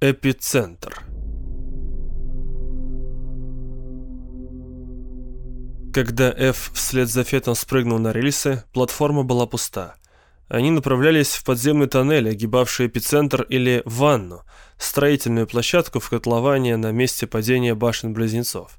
Эпицентр Когда Ф вслед за Фетом спрыгнул на рельсы, платформа была пуста. Они направлялись в подземный тоннель, огибавший эпицентр или ванну, строительную площадку в котловане на месте падения башен-близнецов.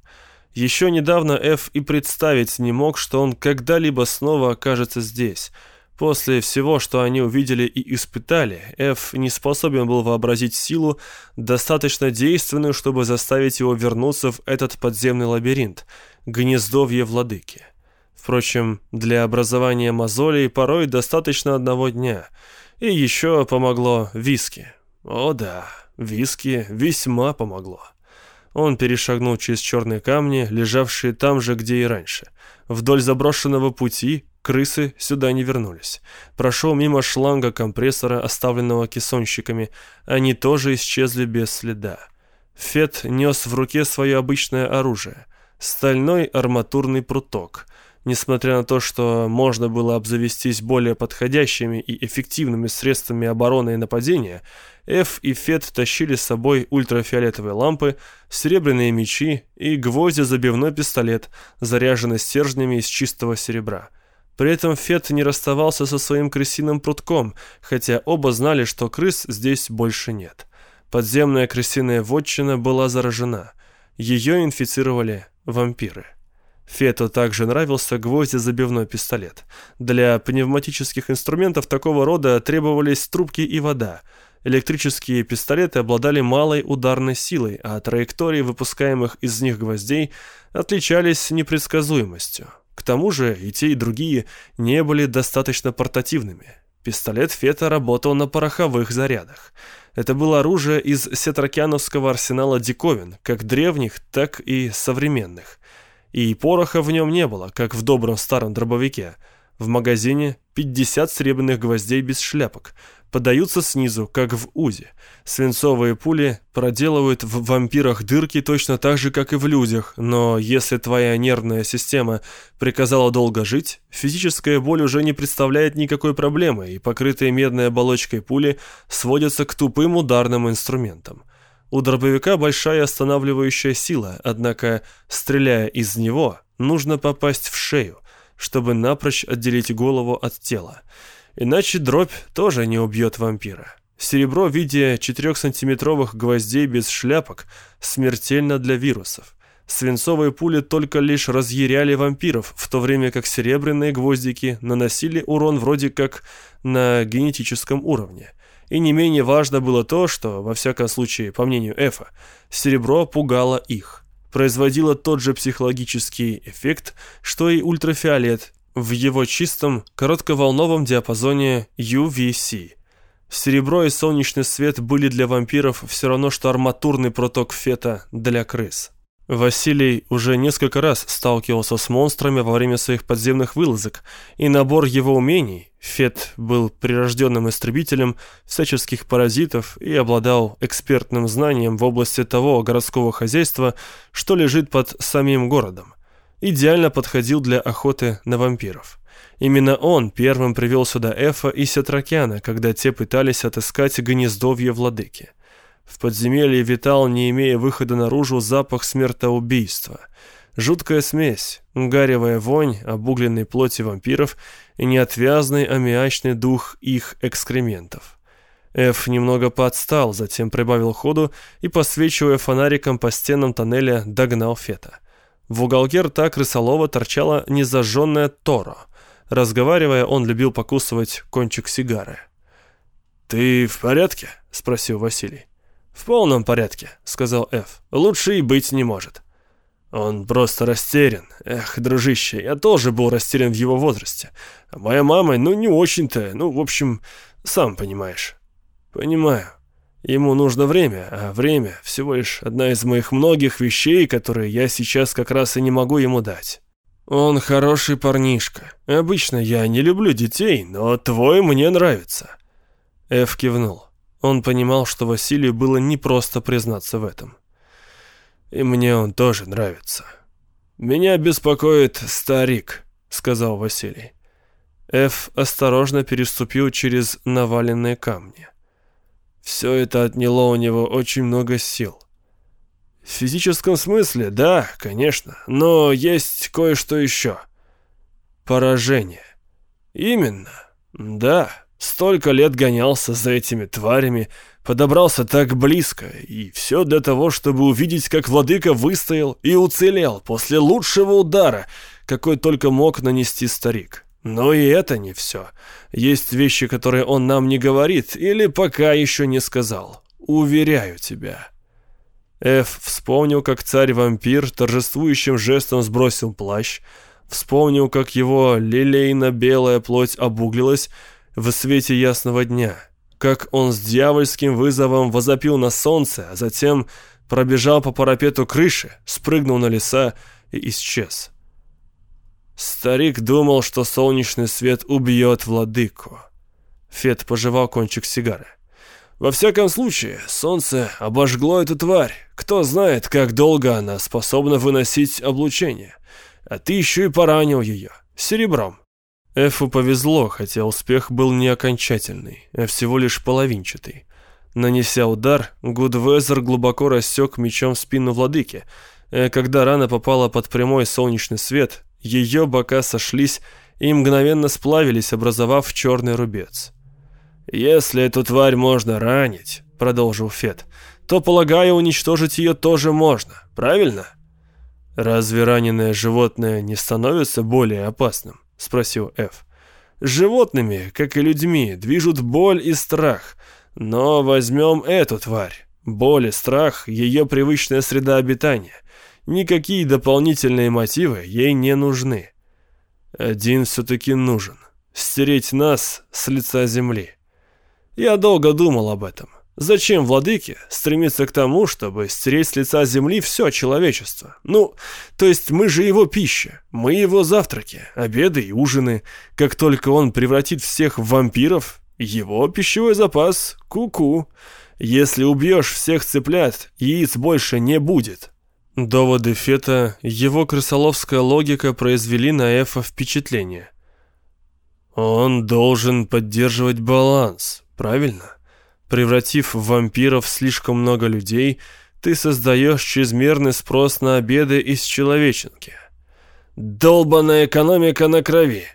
Еще недавно Ф и представить не мог, что он когда-либо снова окажется здесь – После всего, что они увидели и испытали, Эф не способен был вообразить силу, достаточно действенную, чтобы заставить его вернуться в этот подземный лабиринт, гнездовье владыки. Впрочем, для образования мозолей порой достаточно одного дня. И еще помогло виски. О да, виски весьма помогло. Он перешагнул через черные камни, лежавшие там же, где и раньше. Вдоль заброшенного пути Крысы сюда не вернулись. Прошел мимо шланга компрессора, оставленного кессонщиками. Они тоже исчезли без следа. Фет нес в руке свое обычное оружие. Стальной арматурный пруток. Несмотря на то, что можно было обзавестись более подходящими и эффективными средствами обороны и нападения, Эф и Фет тащили с собой ультрафиолетовые лампы, серебряные мечи и гвозди-забивной пистолет, заряженный стержнями из чистого серебра. При этом Фет не расставался со своим крысиным прутком, хотя оба знали, что крыс здесь больше нет. Подземная крысиная вотчина была заражена. Ее инфицировали вампиры. Фету также нравился гвоздезабивной пистолет. Для пневматических инструментов такого рода требовались трубки и вода. Электрические пистолеты обладали малой ударной силой, а траектории выпускаемых из них гвоздей отличались непредсказуемостью. К тому же и те, и другие не были достаточно портативными. Пистолет Фета работал на пороховых зарядах. Это было оружие из сетракяновского арсенала диковин, как древних, так и современных. И пороха в нем не было, как в добром старом дробовике. В магазине 50 серебряных гвоздей без шляпок – подаются снизу, как в УЗИ. Свинцовые пули проделывают в вампирах дырки точно так же, как и в людях, но если твоя нервная система приказала долго жить, физическая боль уже не представляет никакой проблемы, и покрытые медной оболочкой пули сводятся к тупым ударным инструментам. У дробовика большая останавливающая сила, однако, стреляя из него, нужно попасть в шею, чтобы напрочь отделить голову от тела. Иначе дробь тоже не убьет вампира. Серебро в виде 4-сантиметровых гвоздей без шляпок смертельно для вирусов. Свинцовые пули только лишь разъяряли вампиров, в то время как серебряные гвоздики наносили урон вроде как на генетическом уровне. И не менее важно было то, что, во всяком случае, по мнению Эфа, серебро пугало их. Производило тот же психологический эффект, что и ультрафиолет, в его чистом, коротковолновом диапазоне UVC. Серебро и солнечный свет были для вампиров все равно, что арматурный проток фета для крыс. Василий уже несколько раз сталкивался с монстрами во время своих подземных вылазок, и набор его умений, Фет был прирожденным истребителем всяческих паразитов и обладал экспертным знанием в области того городского хозяйства, что лежит под самим городом идеально подходил для охоты на вампиров. Именно он первым привел сюда Эфа и Сетракяна, когда те пытались отыскать гнездовье владыки. В подземелье витал, не имея выхода наружу, запах смертоубийства. Жуткая смесь, гаревая вонь обугленной плоти вампиров и неотвязный аммиачный дух их экскрементов. Эф немного подстал, затем прибавил ходу и, посвечивая фонариком по стенам тоннеля, догнал Фета. В уголке рта крысолова торчала незажженная торо. Разговаривая, он любил покусывать кончик сигары. «Ты в порядке?» — спросил Василий. «В полном порядке», — сказал Эф. «Лучше и быть не может». Он просто растерян. Эх, дружище, я тоже был растерян в его возрасте. А моя мама, ну, не очень-то, ну, в общем, сам понимаешь. Понимаю. Ему нужно время, а время всего лишь одна из моих многих вещей, которые я сейчас как раз и не могу ему дать. Он хороший парнишка. Обычно я не люблю детей, но твой мне нравится. Эф кивнул. Он понимал, что Василию было непросто признаться в этом. И мне он тоже нравится. Меня беспокоит старик, сказал Василий. Эф осторожно переступил через наваленные камни. Все это отняло у него очень много сил. В физическом смысле, да, конечно, но есть кое-что еще. Поражение. Именно, да. Столько лет гонялся за этими тварями, подобрался так близко, и все для того, чтобы увидеть, как владыка выстоял и уцелел после лучшего удара, какой только мог нанести старик. Но и это не все. Есть вещи, которые он нам не говорит или пока еще не сказал. Уверяю тебя. Эф вспомнил, как царь-вампир торжествующим жестом сбросил плащ, вспомнил, как его лилейно-белая плоть обуглилась, в свете ясного дня, как он с дьявольским вызовом возопил на солнце, а затем пробежал по парапету крыши, спрыгнул на леса и исчез. Старик думал, что солнечный свет убьет владыку. Фет пожевал кончик сигары. Во всяком случае, солнце обожгло эту тварь. Кто знает, как долго она способна выносить облучение. А ты еще и поранил ее. Серебром. Эфу повезло, хотя успех был не окончательный, а всего лишь половинчатый. Нанеся удар, Гудвезер глубоко рассек мечом спину владыки, а когда рана попала под прямой солнечный свет, ее бока сошлись и мгновенно сплавились, образовав черный рубец. «Если эту тварь можно ранить», — продолжил Фет, — «то, полагаю, уничтожить ее тоже можно, правильно?» «Разве раненое животное не становится более опасным?» — спросил Эф. «Животными, как и людьми, движут боль и страх. Но возьмем эту тварь. Боль и страх — ее привычная среда обитания. Никакие дополнительные мотивы ей не нужны. Один все-таки нужен. Стереть нас с лица земли. Я долго думал об этом. Зачем владыке стремиться к тому, чтобы стереть с лица земли все человечество? Ну, то есть мы же его пища, мы его завтраки, обеды и ужины. Как только он превратит всех в вампиров, его пищевой запас ку-ку. Если убьешь всех цыплят, яиц больше не будет. Доводы Фета, его крысоловская логика произвели на Эфа впечатление. Он должен поддерживать баланс, правильно? Превратив в вампиров слишком много людей, ты создаешь чрезмерный спрос на обеды из человеченки. Долбаная экономика на крови.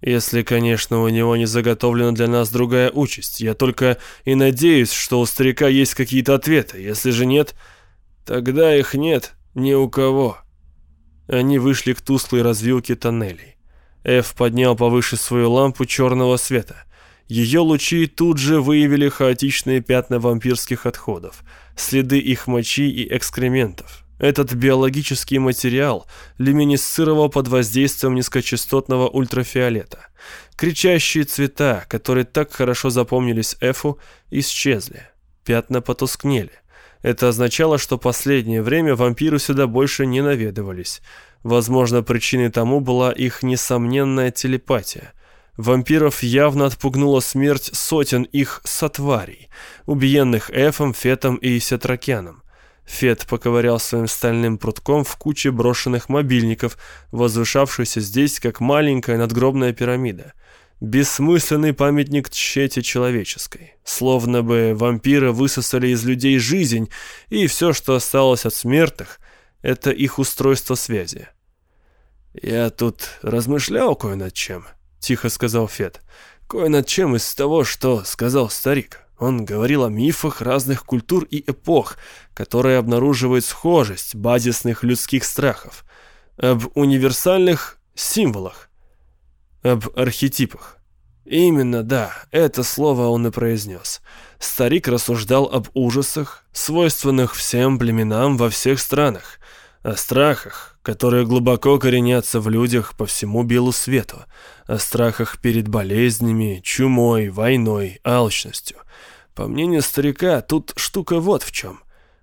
Если, конечно, у него не заготовлена для нас другая участь. Я только и надеюсь, что у старика есть какие-то ответы. Если же нет, тогда их нет ни у кого. Они вышли к тусклой развилке тоннелей. Эф поднял повыше свою лампу черного света. Ее лучи тут же выявили хаотичные пятна вампирских отходов, следы их мочи и экскрементов. Этот биологический материал люминесцировал под воздействием низкочастотного ультрафиолета. Кричащие цвета, которые так хорошо запомнились Эфу, исчезли. Пятна потускнели. Это означало, что последнее время вампиры сюда больше не наведывались. Возможно, причиной тому была их несомненная телепатия – Вампиров явно отпугнула смерть сотен их сотварей, убиенных Эфом, Фетом и Сетракяном. Фет поковырял своим стальным прутком в куче брошенных мобильников, возвышавшейся здесь как маленькая надгробная пирамида. Бессмысленный памятник тщете человеческой. Словно бы вампиры высосали из людей жизнь, и все, что осталось от смертных, это их устройство связи. «Я тут размышлял кое над чем», тихо сказал Фет. «Кое над чем из того, что сказал старик. Он говорил о мифах разных культур и эпох, которые обнаруживают схожесть базисных людских страхов, об универсальных символах, об архетипах. Именно, да, это слово он и произнес. Старик рассуждал об ужасах, свойственных всем племенам во всех странах, о страхах, которые глубоко коренятся в людях по всему белу свету, о страхах перед болезнями, чумой, войной, алчностью. По мнению старика, тут штука вот в чем.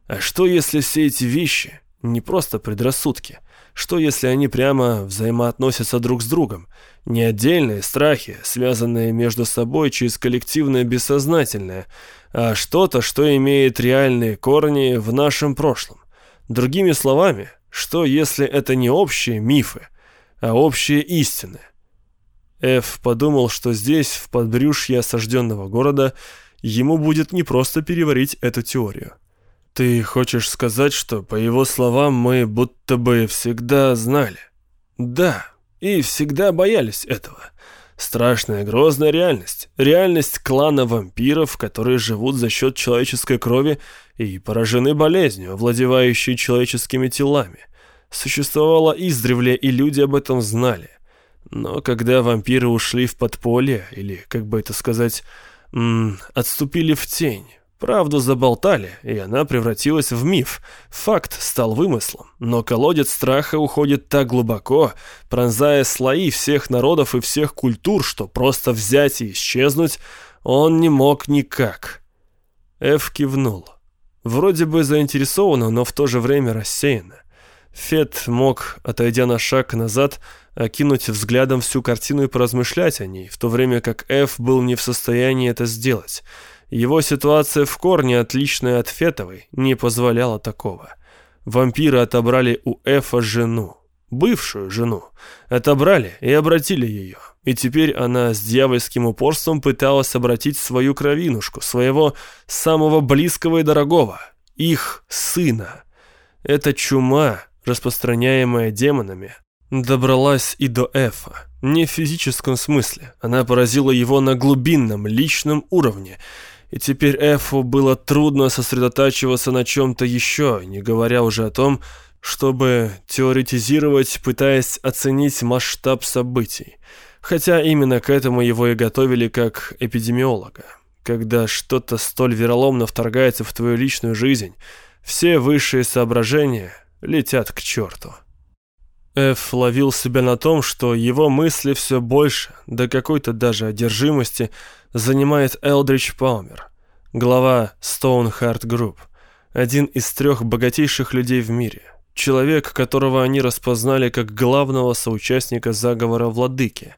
А что если все эти вещи не просто предрассудки? Что если они прямо взаимоотносятся друг с другом? Не отдельные страхи, связанные между собой через коллективное бессознательное, а что-то, что имеет реальные корни в нашем прошлом. Другими словами, что если это не общие мифы, а общие истины? Эф подумал, что здесь, в подбрюшье осажденного города, ему будет непросто переварить эту теорию. «Ты хочешь сказать, что, по его словам, мы будто бы всегда знали?» «Да, и всегда боялись этого. Страшная, грозная реальность. Реальность клана вампиров, которые живут за счет человеческой крови и поражены болезнью, овладевающей человеческими телами. Существовало издревле, и люди об этом знали. Но когда вампиры ушли в подполье, или, как бы это сказать, отступили в тень, Правду заболтали, и она превратилась в миф. Факт стал вымыслом. Но колодец страха уходит так глубоко, пронзая слои всех народов и всех культур, что просто взять и исчезнуть он не мог никак. Эф кивнул. Вроде бы заинтересованно, но в то же время рассеянно. Фет мог, отойдя на шаг назад, окинуть взглядом всю картину и поразмышлять о ней, в то время как Эф был не в состоянии это сделать – его ситуация в корне, отличная от Фетовой, не позволяла такого. Вампиры отобрали у Эфа жену, бывшую жену. Отобрали и обратили ее. И теперь она с дьявольским упорством пыталась обратить свою кровинушку, своего самого близкого и дорогого, их сына. Эта чума, распространяемая демонами, добралась и до Эфа. Не в физическом смысле. Она поразила его на глубинном, личном уровне – и теперь Эфу было трудно сосредотачиваться на чем-то еще, не говоря уже о том, чтобы теоретизировать, пытаясь оценить масштаб событий. Хотя именно к этому его и готовили как эпидемиолога. Когда что-то столь вероломно вторгается в твою личную жизнь, все высшие соображения летят к черту. Эф ловил себя на том, что его мысли все больше, до какой-то даже одержимости, занимает Элдрич Палмер, глава Stoneheart Group, один из трех богатейших людей в мире, человек, которого они распознали как главного соучастника заговора Владыки.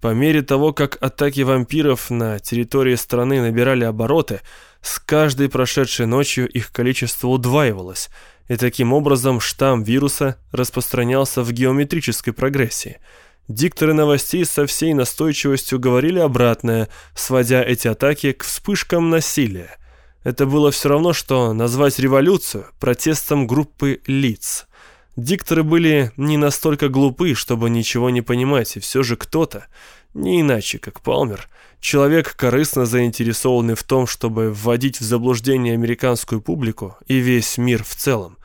По мере того, как атаки вампиров на территории страны набирали обороты, с каждой прошедшей ночью их количество удваивалось – и таким образом штамм вируса распространялся в геометрической прогрессии. Дикторы новостей со всей настойчивостью говорили обратное, сводя эти атаки к вспышкам насилия. Это было все равно, что назвать революцию протестом группы лиц. Дикторы были не настолько глупы, чтобы ничего не понимать, и все же кто-то, не иначе, как Палмер, человек, корыстно заинтересованный в том, чтобы вводить в заблуждение американскую публику и весь мир в целом,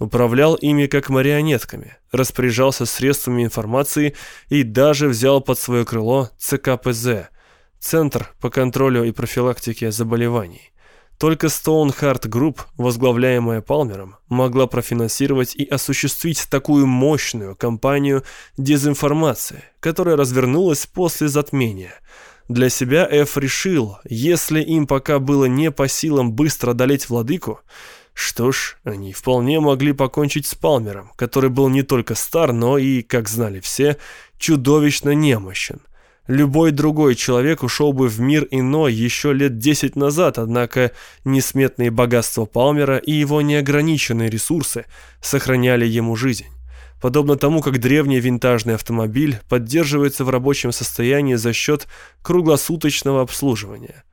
управлял ими как марионетками, распоряжался средствами информации и даже взял под свое крыло ЦКПЗ – Центр по контролю и профилактике заболеваний. Только Stoneheart Group, возглавляемая Палмером, могла профинансировать и осуществить такую мощную кампанию дезинформации, которая развернулась после затмения. Для себя Эф решил, если им пока было не по силам быстро одолеть владыку, что ж, они вполне могли покончить с Палмером, который был не только стар, но и, как знали все, чудовищно немощен. Любой другой человек ушел бы в мир иной еще лет десять назад, однако несметные богатства Палмера и его неограниченные ресурсы сохраняли ему жизнь. Подобно тому, как древний винтажный автомобиль поддерживается в рабочем состоянии за счет круглосуточного обслуживания.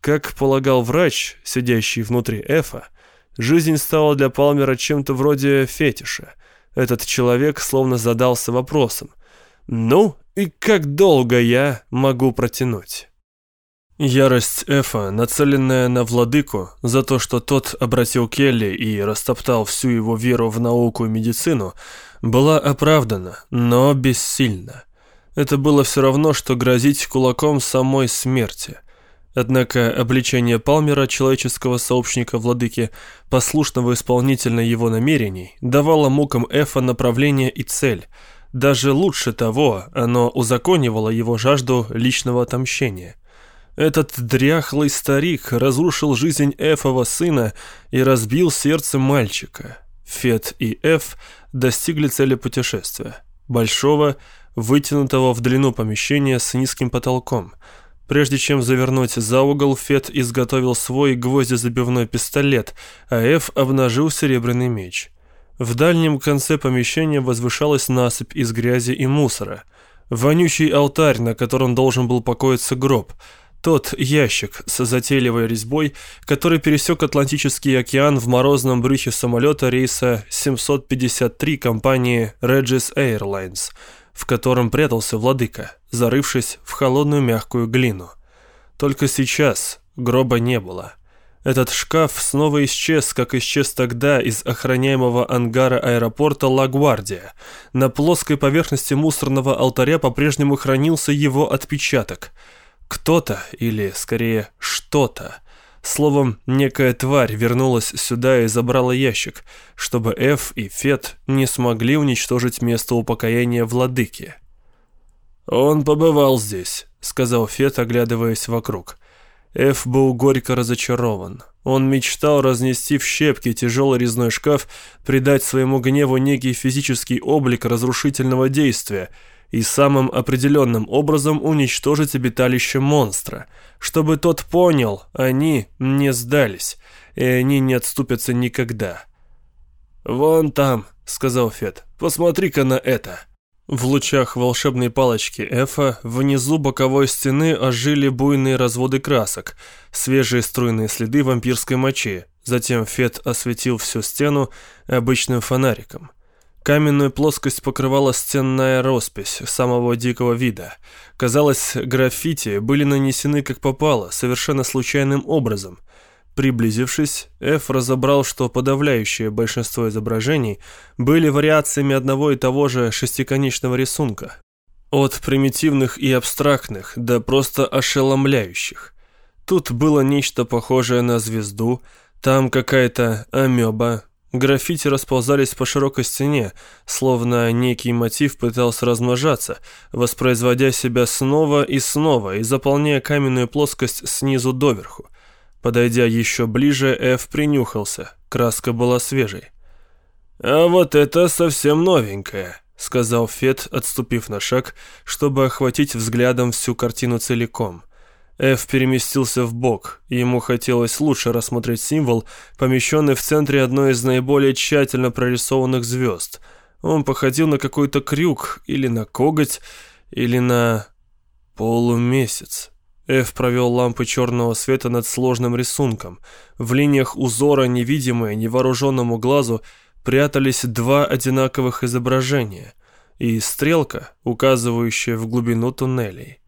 Как полагал врач, сидящий внутри Эфа, жизнь стала для Палмера чем-то вроде фетиша. Этот человек словно задался вопросом. «Ну, и как долго я могу протянуть? Ярость Эфа, нацеленная на владыку за то, что тот обратил Келли и растоптал всю его веру в науку и медицину, была оправдана, но бессильна. Это было все равно, что грозить кулаком самой смерти. Однако обличение Палмера, человеческого сообщника владыки, послушного исполнителя его намерений, давало мукам Эфа направление и цель – даже лучше того, оно узаконивало его жажду личного отомщения. Этот дряхлый старик разрушил жизнь Эфова сына и разбил сердце мальчика. Фет и Эф достигли цели путешествия. Большого, вытянутого в длину помещения с низким потолком. Прежде чем завернуть за угол, Фет изготовил свой гвоздезабивной пистолет, а Эф обнажил серебряный меч. В дальнем конце помещения возвышалась насыпь из грязи и мусора. Вонючий алтарь, на котором должен был покоиться гроб. Тот ящик с затейливой резьбой, который пересек Атлантический океан в морозном брюхе самолета рейса 753 компании Regis Airlines, в котором прятался владыка, зарывшись в холодную мягкую глину. Только сейчас гроба не было. Этот шкаф снова исчез, как исчез тогда из охраняемого ангара аэропорта Лагвардия. На плоской поверхности мусорного алтаря по-прежнему хранился его отпечаток. Кто-то, или скорее что-то, словом, некая тварь вернулась сюда и забрала ящик, чтобы Эф и Фет не смогли уничтожить место упокоения владыки. «Он побывал здесь», — сказал Фет, оглядываясь вокруг. Эф был горько разочарован. Он мечтал разнести в щепки тяжелый резной шкаф, придать своему гневу некий физический облик разрушительного действия и самым определенным образом уничтожить обиталище монстра, чтобы тот понял, они не сдались, и они не отступятся никогда. «Вон там», — сказал Фет, — «посмотри-ка на это». В лучах волшебной палочки Эфа внизу боковой стены ожили буйные разводы красок, свежие струйные следы вампирской мочи. Затем Фет осветил всю стену обычным фонариком. Каменную плоскость покрывала стенная роспись самого дикого вида. Казалось, граффити были нанесены как попало, совершенно случайным образом – Приблизившись, Ф разобрал, что подавляющее большинство изображений были вариациями одного и того же шестиконечного рисунка. От примитивных и абстрактных до просто ошеломляющих. Тут было нечто похожее на звезду, там какая-то амеба. Граффити расползались по широкой стене, словно некий мотив пытался размножаться, воспроизводя себя снова и снова и заполняя каменную плоскость снизу доверху. Подойдя еще ближе, Эф принюхался. Краска была свежей. «А вот это совсем новенькое», — сказал Фет, отступив на шаг, чтобы охватить взглядом всю картину целиком. Эф переместился в бок. Ему хотелось лучше рассмотреть символ, помещенный в центре одной из наиболее тщательно прорисованных звезд. Он походил на какой-то крюк, или на коготь, или на полумесяц. Эф провел лампы черного света над сложным рисунком. В линиях узора, невидимые невооруженному глазу, прятались два одинаковых изображения и стрелка, указывающая в глубину туннелей.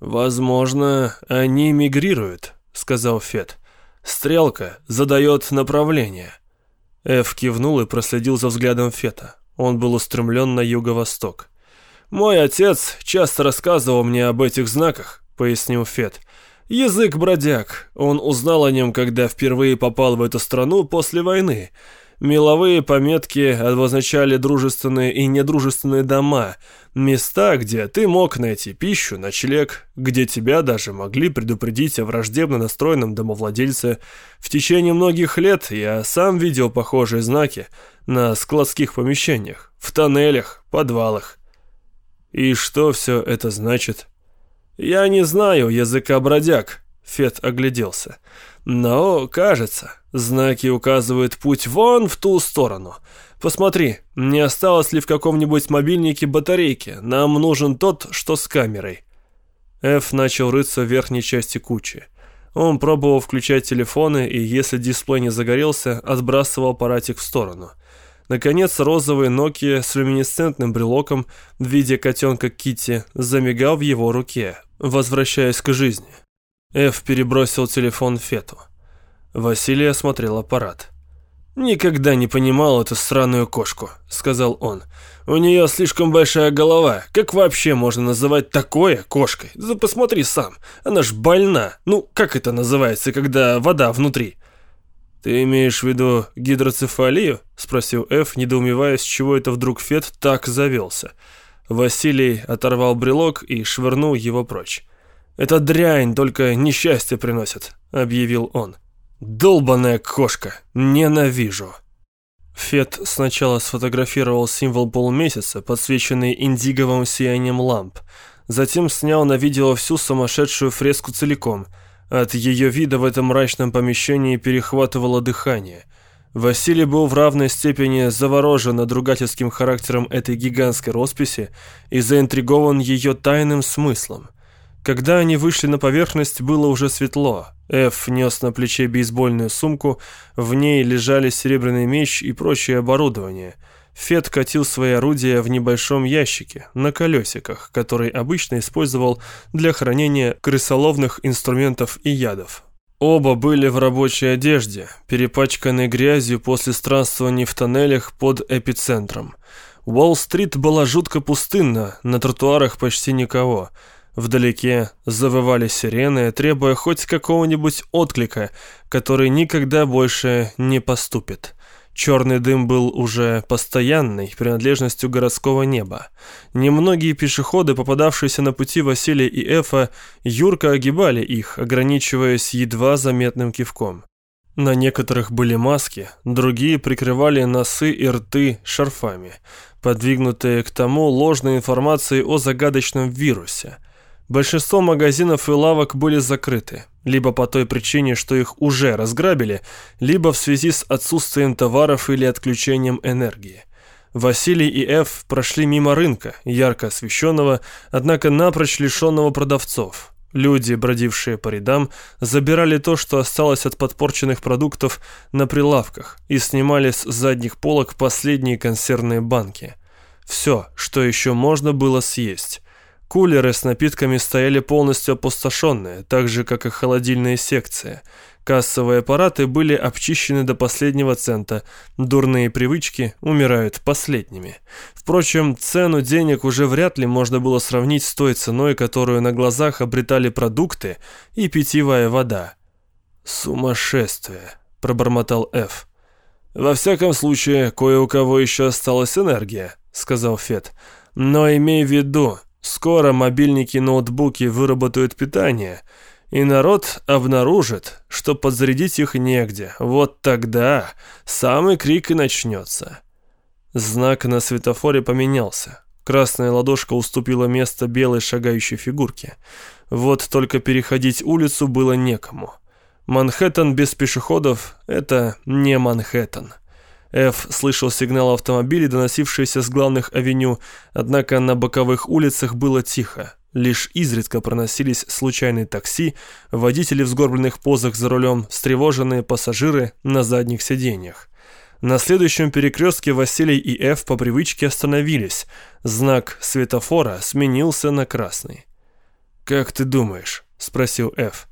«Возможно, они мигрируют», — сказал Фет. «Стрелка задает направление». Эф кивнул и проследил за взглядом Фета. Он был устремлен на юго-восток. «Мой отец часто рассказывал мне об этих знаках пояснил Фет. «Язык бродяг. Он узнал о нем, когда впервые попал в эту страну после войны. Меловые пометки обозначали дружественные и недружественные дома, места, где ты мог найти пищу, ночлег, где тебя даже могли предупредить о враждебно настроенном домовладельце. В течение многих лет я сам видел похожие знаки на складских помещениях, в тоннелях, подвалах. И что все это значит?» «Я не знаю языка бродяг», — Фет огляделся. «Но, кажется, знаки указывают путь вон в ту сторону. Посмотри, не осталось ли в каком-нибудь мобильнике батарейки? Нам нужен тот, что с камерой». Эф начал рыться в верхней части кучи. Он пробовал включать телефоны и, если дисплей не загорелся, отбрасывал аппаратик в сторону. Наконец, розовый Nokia с люминесцентным брелоком в виде котенка Китти замигал в его руке, возвращаясь к жизни. Эф перебросил телефон Фету. Василий осмотрел аппарат. «Никогда не понимал эту странную кошку», — сказал он. «У нее слишком большая голова. Как вообще можно называть такое кошкой? Да посмотри сам. Она ж больна. Ну, как это называется, когда вода внутри?» «Ты имеешь в виду гидроцефалию?» — спросил Эф, недоумевая, с чего это вдруг Фет так завелся. Василий оторвал брелок и швырнул его прочь. «Это дрянь, только несчастье приносит», — объявил он. «Долбаная кошка! Ненавижу!» Фет сначала сфотографировал символ полумесяца, подсвеченный индиговым сиянием ламп. Затем снял на видео всю сумасшедшую фреску целиком — от ее вида в этом мрачном помещении перехватывало дыхание. Василий был в равной степени заворожен надругательским характером этой гигантской росписи и заинтригован ее тайным смыслом. Когда они вышли на поверхность, было уже светло. Эф нес на плече бейсбольную сумку, в ней лежали серебряный меч и прочее оборудование. Фет катил свои орудия в небольшом ящике, на колесиках, который обычно использовал для хранения крысоловных инструментов и ядов. Оба были в рабочей одежде, перепачканной грязью после странствований в тоннелях под эпицентром. Уолл-стрит была жутко пустынна, на тротуарах почти никого – Вдалеке завывали сирены, требуя хоть какого-нибудь отклика, который никогда больше не поступит. Черный дым был уже постоянной принадлежностью городского неба. Немногие пешеходы, попадавшиеся на пути Василия и Эфа, юрко огибали их, ограничиваясь едва заметным кивком. На некоторых были маски, другие прикрывали носы и рты шарфами, подвигнутые к тому ложной информацией о загадочном вирусе – Большинство магазинов и лавок были закрыты, либо по той причине, что их уже разграбили, либо в связи с отсутствием товаров или отключением энергии. Василий и Эф прошли мимо рынка, ярко освещенного, однако напрочь лишенного продавцов. Люди, бродившие по рядам, забирали то, что осталось от подпорченных продуктов на прилавках и снимали с задних полок последние консервные банки. Все, что еще можно было съесть. Кулеры с напитками стояли полностью опустошенные, так же, как и холодильные секции. Кассовые аппараты были обчищены до последнего цента, дурные привычки умирают последними. Впрочем, цену денег уже вряд ли можно было сравнить с той ценой, которую на глазах обретали продукты и питьевая вода. «Сумасшествие», — пробормотал Ф. «Во всяком случае, кое у кого еще осталась энергия», — сказал Фет. «Но имей в виду, Скоро мобильники и ноутбуки выработают питание, и народ обнаружит, что подзарядить их негде. Вот тогда самый крик и начнется. Знак на светофоре поменялся. Красная ладошка уступила место белой шагающей фигурке. Вот только переходить улицу было некому. Манхэттен без пешеходов — это не Манхэттен. Ф слышал сигнал автомобилей, доносившиеся с главных авеню, однако на боковых улицах было тихо. Лишь изредка проносились случайные такси, водители в сгорбленных позах за рулем, встревоженные пассажиры на задних сиденьях. На следующем перекрестке Василий и Ф по привычке остановились. Знак светофора сменился на красный. «Как ты думаешь?» – спросил Ф.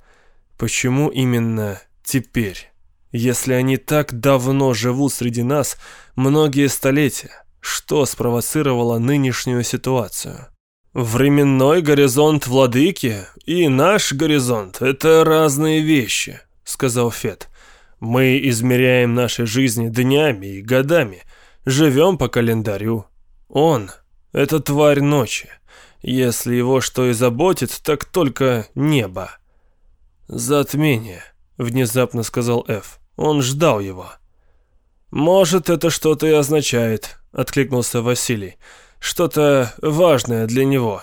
«Почему именно теперь?» Если они так давно живут среди нас, многие столетия, что спровоцировало нынешнюю ситуацию? «Временной горизонт владыки и наш горизонт — это разные вещи», — сказал Фет. «Мы измеряем наши жизни днями и годами, живем по календарю. Он — это тварь ночи. Если его что и заботит, так только небо». «Затмение», — внезапно сказал Ф. Он ждал его. «Может, это что-то и означает», — откликнулся Василий. «Что-то важное для него».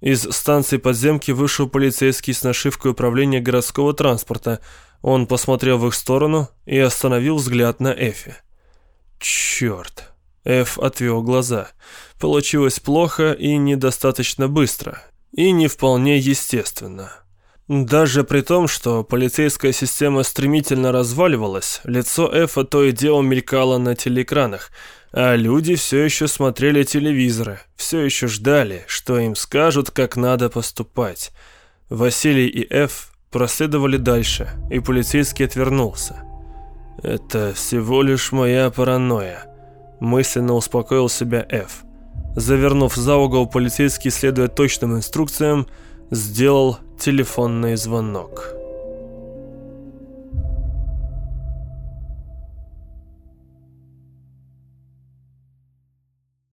Из станции подземки вышел полицейский с нашивкой управления городского транспорта. Он посмотрел в их сторону и остановил взгляд на Эфи. «Черт!» Эф отвел глаза. Получилось плохо и недостаточно быстро. И не вполне естественно. Даже при том, что полицейская система стремительно разваливалась, лицо Эфа то и дело мелькало на телеэкранах, а люди все еще смотрели телевизоры, все еще ждали, что им скажут, как надо поступать. Василий и Эф проследовали дальше, и полицейский отвернулся. «Это всего лишь моя паранойя», – мысленно успокоил себя Эф. Завернув за угол, полицейский, следуя точным инструкциям, сделал телефонный звонок.